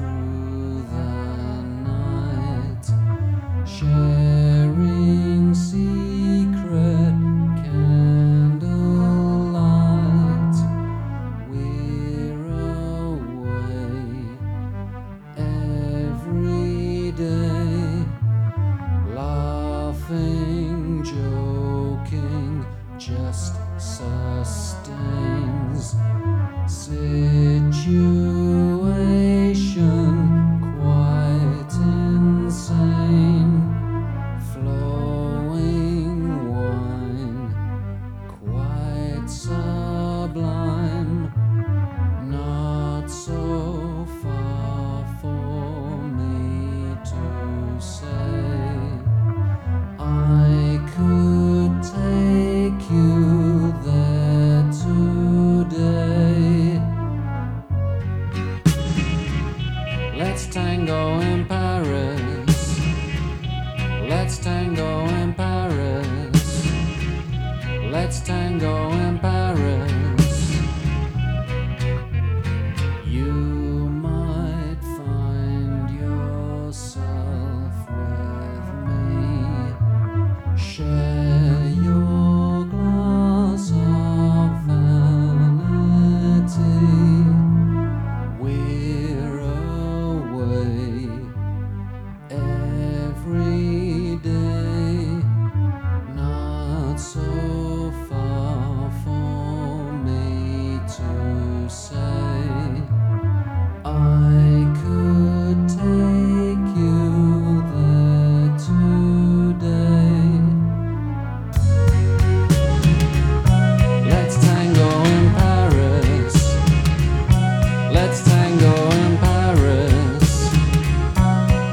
true. tango in Paris. Let's tango in Paris. Let's tango in Paris.